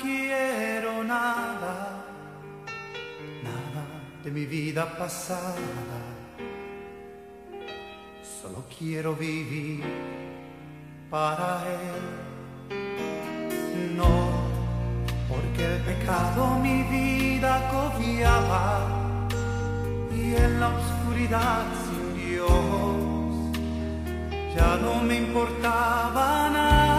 Quiero nada, nada de mi vida pasada. Solo quiero vivir para Él. No, porque el pecado mi vida copiaba y en la oscuridad sin Dios ya no me importaba nada.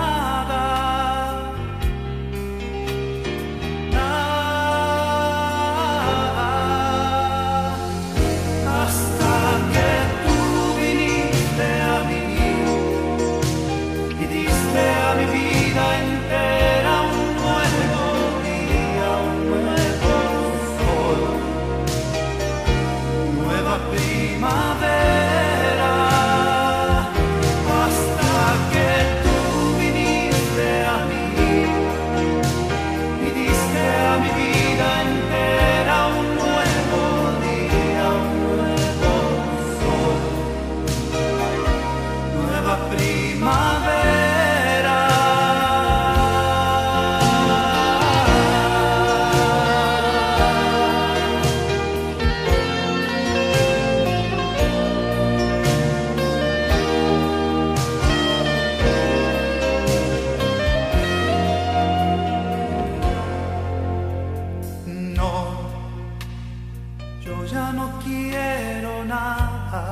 Yo ya no quiero nada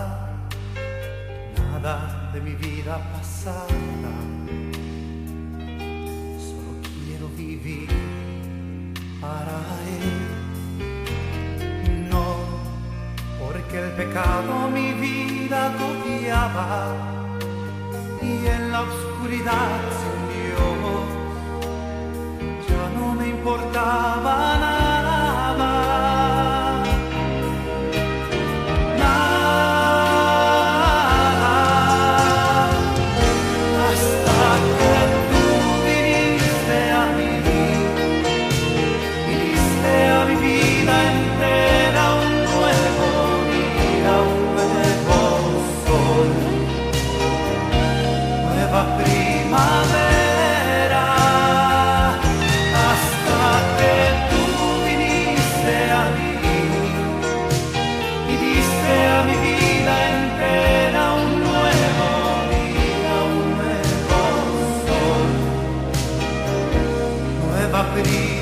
nada de mi vida pasada. Solo quiero vivir para Él. No, porque el pecado mi vida copiaba y en la oscuridad sin Dios ya no me importaba